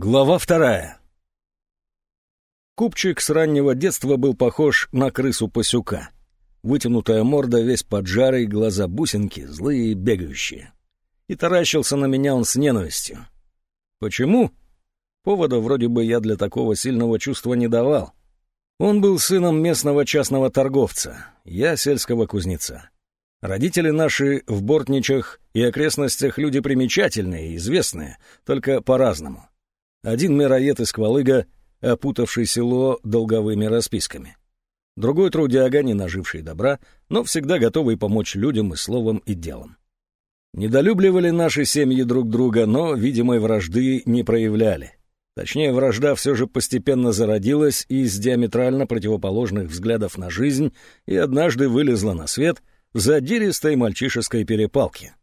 Глава вторая. Купчик с раннего детства был похож на крысу-пасюка. Вытянутая морда, весь поджарый, глаза бусинки, злые и бегающие. И таращился на меня он с ненавистью. Почему? Повода вроде бы я для такого сильного чувства не давал. Он был сыном местного частного торговца, я сельского кузнеца. Родители наши в Бортничах и окрестностях люди примечательные и известные, только по-разному. Один мироед из Квалыга, опутавший село долговыми расписками. Другой трудяга, не наживший добра, но всегда готовый помочь людям и словом, и делом. Недолюбливали наши семьи друг друга, но видимой вражды не проявляли. Точнее, вражда все же постепенно зародилась из диаметрально противоположных взглядов на жизнь и однажды вылезла на свет в задиристой мальчишеской перепалке.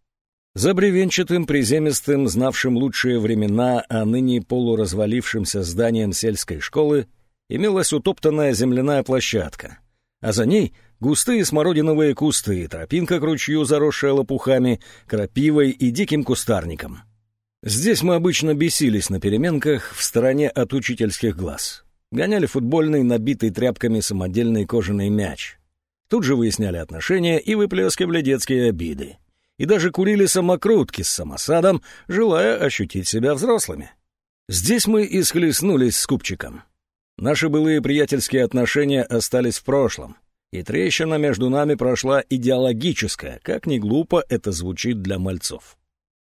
За бревенчатым, приземистым, знавшим лучшие времена, а ныне полуразвалившимся зданием сельской школы, имелась утоптанная земляная площадка, а за ней густые смородиновые кусты, тропинка к ручью, заросшая лопухами, крапивой и диким кустарником. Здесь мы обычно бесились на переменках в стороне от учительских глаз. Гоняли футбольный, набитый тряпками самодельный кожаный мяч. Тут же выясняли отношения и выплескивали детские обиды и даже курили самокрутки с самосадом, желая ощутить себя взрослыми. Здесь мы и схлестнулись с купчиком. Наши былые приятельские отношения остались в прошлом, и трещина между нами прошла идеологическая, как ни глупо это звучит для мальцов.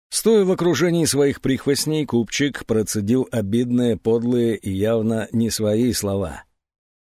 Стоя в окружении своих прихвостней, купчик процедил обидные, подлые и явно не свои слова.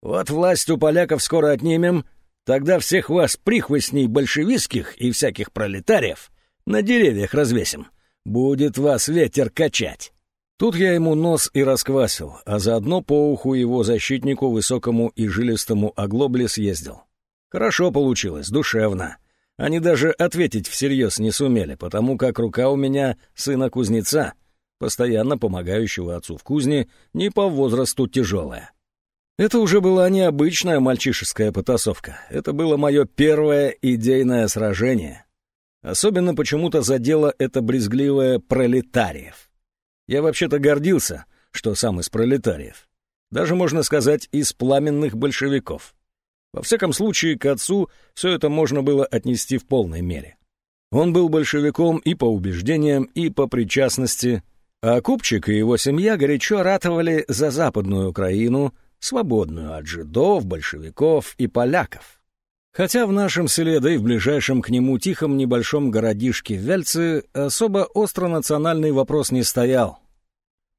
«Вот власть у поляков скоро отнимем, Тогда всех вас, прихвостней большевистских и всяких пролетариев, на деревьях развесим. Будет вас ветер качать». Тут я ему нос и расквасил, а заодно по уху его защитнику, высокому и жилистому оглобле съездил. Хорошо получилось, душевно. Они даже ответить всерьез не сумели, потому как рука у меня сына кузнеца, постоянно помогающего отцу в кузне, не по возрасту тяжелая. Это уже была необычная мальчишеская потасовка. Это было мое первое идейное сражение. Особенно почему-то задело это брезгливое пролетариев. Я вообще-то гордился, что сам из пролетариев. Даже, можно сказать, из пламенных большевиков. Во всяком случае, к отцу все это можно было отнести в полной мере. Он был большевиком и по убеждениям, и по причастности, а Купчик и его семья горячо ратовали за Западную Украину, свободную от жидов, большевиков и поляков. Хотя в нашем селе, да и в ближайшем к нему тихом небольшом городишке Вельцы особо остро национальный вопрос не стоял.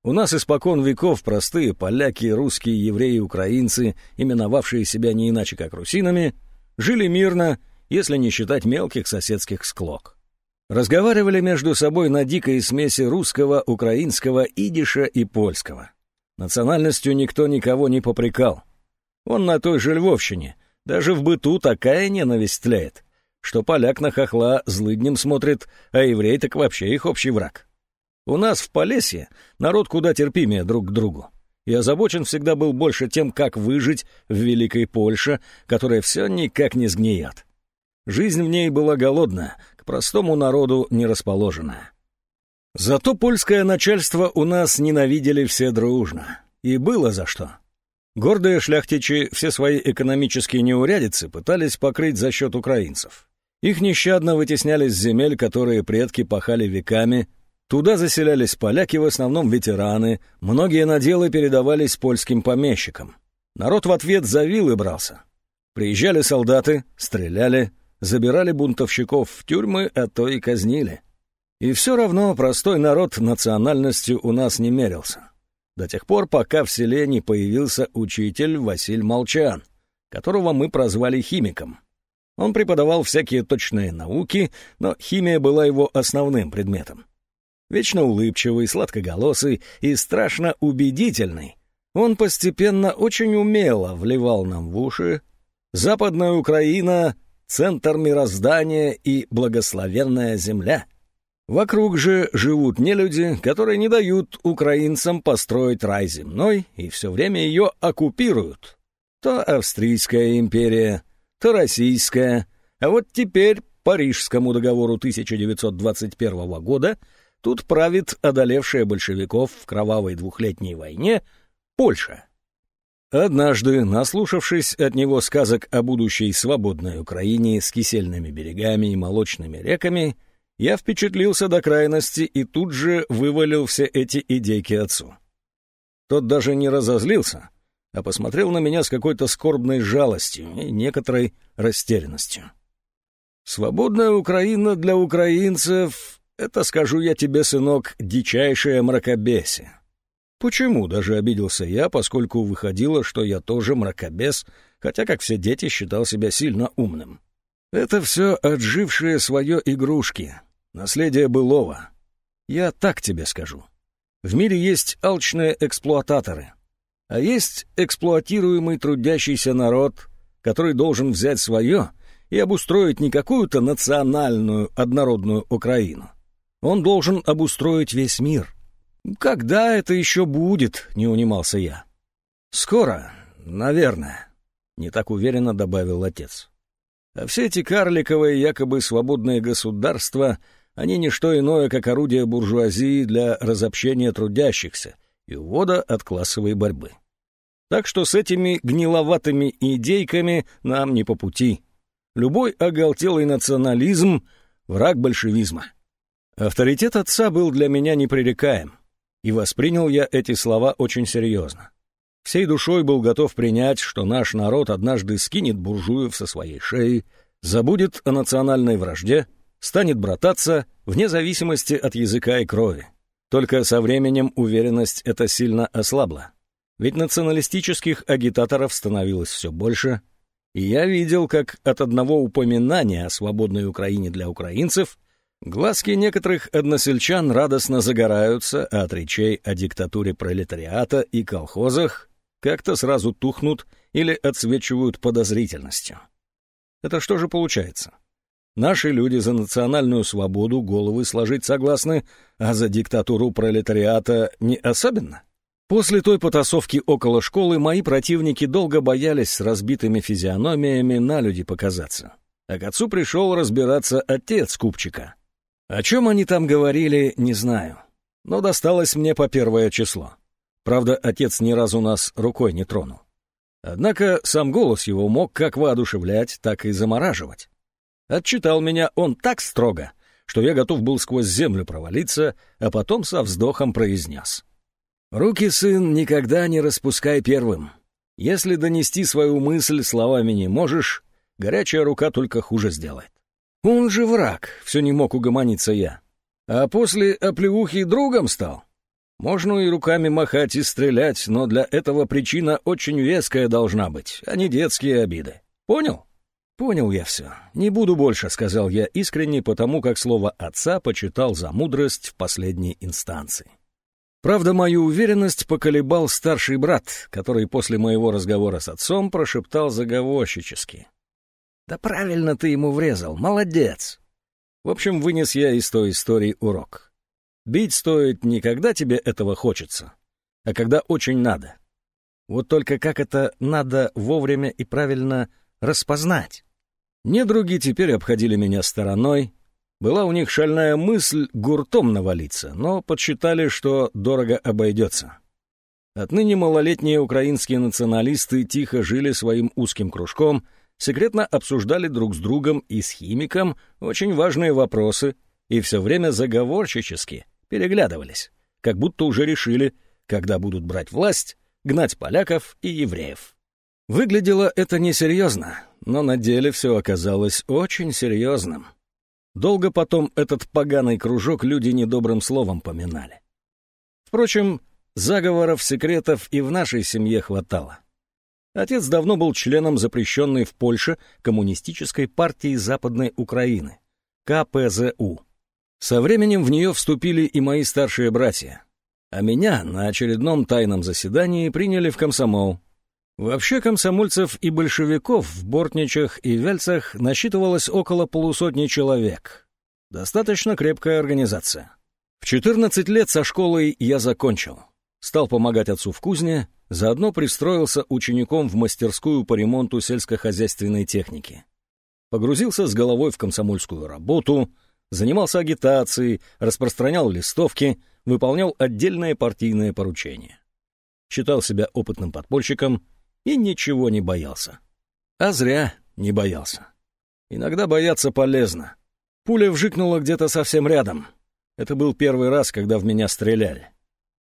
У нас испокон веков простые поляки, русские, евреи, украинцы, именовавшие себя не иначе как русинами, жили мирно, если не считать мелких соседских склок. Разговаривали между собой на дикой смеси русского, украинского, идиша и польского. Национальностью никто никого не попрекал. Он на той же Львовщине. Даже в быту такая ненависть тляет, что поляк на хохла злыднем смотрит, а еврей так вообще их общий враг. У нас в Полесье народ куда терпимее друг к другу. И озабочен всегда был больше тем, как выжить в Великой Польше, которая все никак не сгниет. Жизнь в ней была голодная, к простому народу не расположенная. Зато польское начальство у нас ненавидели все дружно. И было за что. Гордые шляхтичи все свои экономические неурядицы пытались покрыть за счет украинцев. Их нещадно вытесняли с земель, которые предки пахали веками. Туда заселялись поляки, в основном ветераны. Многие наделы передавались польским помещикам. Народ в ответ завил и брался. Приезжали солдаты, стреляли, забирали бунтовщиков в тюрьмы, а то и казнили. И все равно простой народ национальностью у нас не мерился. До тех пор, пока в селе не появился учитель Василь Молчан, которого мы прозвали химиком. Он преподавал всякие точные науки, но химия была его основным предметом. Вечно улыбчивый, сладкоголосый и страшно убедительный, он постепенно очень умело вливал нам в уши «Западная Украина — центр мироздания и благословенная земля». Вокруг же живут нелюди, которые не дают украинцам построить рай земной и все время ее оккупируют. То Австрийская империя, то Российская, а вот теперь Парижскому договору 1921 года Тут правит одолевшая большевиков в кровавой двухлетней войне Польша. Однажды, наслушавшись от него сказок о будущей свободной Украине с кисельными берегами и молочными реками, я впечатлился до крайности и тут же вывалил все эти идейки отцу. Тот даже не разозлился, а посмотрел на меня с какой-то скорбной жалостью и некоторой растерянностью. «Свободная Украина для украинцев — это, скажу я тебе, сынок, дичайшее мракобесие. Почему даже обиделся я, поскольку выходило, что я тоже мракобес, хотя, как все дети, считал себя сильно умным. Это все отжившие свое игрушки, наследие былого. Я так тебе скажу. В мире есть алчные эксплуататоры, а есть эксплуатируемый трудящийся народ, который должен взять свое и обустроить не какую-то национальную однородную Украину. Он должен обустроить весь мир. «Когда это еще будет?» — не унимался я. «Скоро, наверное», — не так уверенно добавил отец. А все эти карликовые якобы свободные государства, они не что иное, как орудие буржуазии для разобщения трудящихся и увода от классовой борьбы. Так что с этими гниловатыми идейками нам не по пути. Любой оголтелый национализм — враг большевизма. Авторитет отца был для меня непререкаем, и воспринял я эти слова очень серьезно. Всей душой был готов принять, что наш народ однажды скинет буржуев со своей шеи, забудет о национальной вражде, станет брататься вне зависимости от языка и крови. Только со временем уверенность эта сильно ослабла. Ведь националистических агитаторов становилось все больше, и я видел, как от одного упоминания о свободной Украине для украинцев глазки некоторых односельчан радостно загораются, а от речей о диктатуре пролетариата и колхозах как-то сразу тухнут или отсвечивают подозрительностью. Это что же получается? Наши люди за национальную свободу головы сложить согласны, а за диктатуру пролетариата не особенно? После той потасовки около школы мои противники долго боялись с разбитыми физиономиями на люди показаться. А к отцу пришел разбираться отец купчика. О чем они там говорили, не знаю. Но досталось мне по первое число. Правда, отец ни разу нас рукой не тронул. Однако сам голос его мог как воодушевлять, так и замораживать. Отчитал меня он так строго, что я готов был сквозь землю провалиться, а потом со вздохом произнес — Руки, сын, никогда не распускай первым. Если донести свою мысль словами не можешь, горячая рука только хуже сделает. Он же враг, все не мог угомониться я. А после оплеухи другом стал. Можно и руками махать и стрелять, но для этого причина очень веская должна быть, а не детские обиды. Понял? Понял я все. Не буду больше, сказал я искренне, потому как слово отца почитал за мудрость в последней инстанции. Правда, мою уверенность поколебал старший брат, который после моего разговора с отцом прошептал заговорщически. «Да правильно ты ему врезал, молодец!» В общем, вынес я из той истории урок. Бить стоит не когда тебе этого хочется, а когда очень надо. Вот только как это надо вовремя и правильно распознать? Недруги теперь обходили меня стороной, была у них шальная мысль гуртом навалиться, но подсчитали, что дорого обойдется. Отныне малолетние украинские националисты тихо жили своим узким кружком, секретно обсуждали друг с другом и с химиком очень важные вопросы и все время заговорщически переглядывались, как будто уже решили, когда будут брать власть, гнать поляков и евреев. Выглядело это несерьезно, но на деле все оказалось очень серьезным. Долго потом этот поганый кружок люди недобрым словом поминали. Впрочем, заговоров, секретов и в нашей семье хватало. Отец давно был членом запрещенной в Польше Коммунистической партии Западной Украины, КПЗУ. Со временем в нее вступили и мои старшие братья, а меня на очередном тайном заседании приняли в комсомол, Вообще комсомольцев и большевиков в Бортничах и Вельцах насчитывалось около полусотни человек. Достаточно крепкая организация. В 14 лет со школой я закончил. Стал помогать отцу в кузне, заодно пристроился учеником в мастерскую по ремонту сельскохозяйственной техники. Погрузился с головой в комсомольскую работу, Занимался агитацией, распространял листовки, выполнял отдельные партийные поручения. Считал себя опытным подпольщиком и ничего не боялся. А зря не боялся. Иногда бояться полезно. Пуля вжикнула где-то совсем рядом. Это был первый раз, когда в меня стреляли.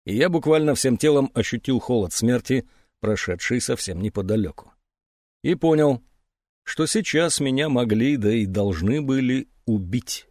И я буквально всем телом ощутил холод смерти, прошедший совсем неподалеку. И понял, что сейчас меня могли, да и должны были убить.